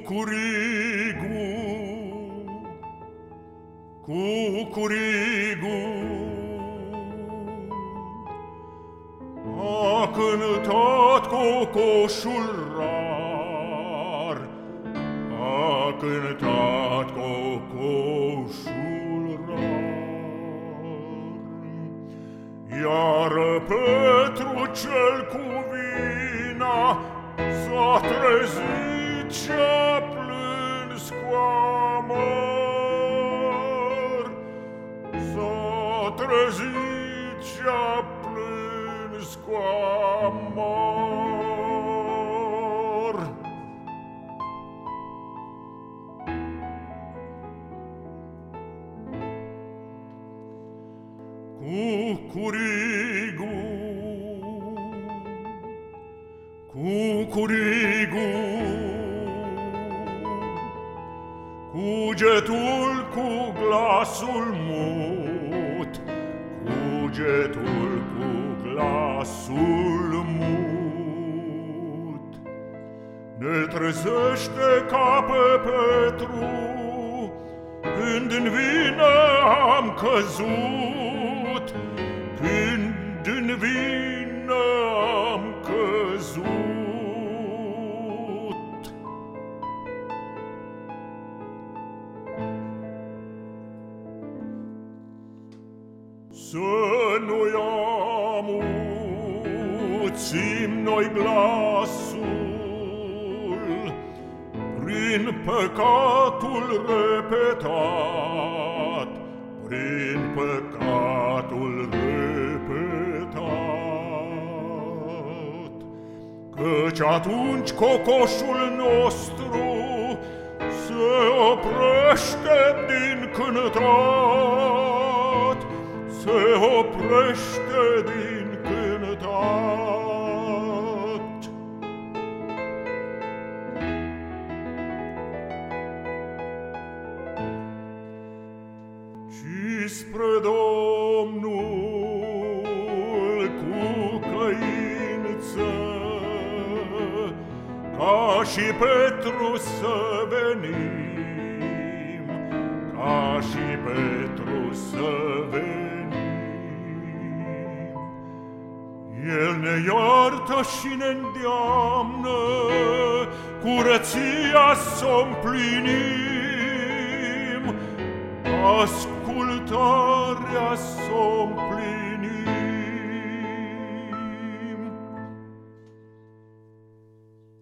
Cucurigu, cucurigu, a cântat cocoșul rar, a cântat cocoșul rar, iar Petru cel cu vina s-a trezit ce-a Cosicia plunis amor. Cucurigu Cucurigu Cugetul cu glasul mult Cugetul cu glasul mut, Ne trezește ca pe Petru, Când în vină am căzut, Când în vină am căzut. Să nu-i amuțim noi glasul. Prin păcatul repetat Prin păcatul repetat Căci atunci cocoșul nostru Se oprește din cântat se oprește din cântat. Și spre Domnul cu căință, ca și Petru să venim, ca și Petru să venim. El ne iartă și ne îndeamnă curăția să împlinim, ascultarea să împlinim.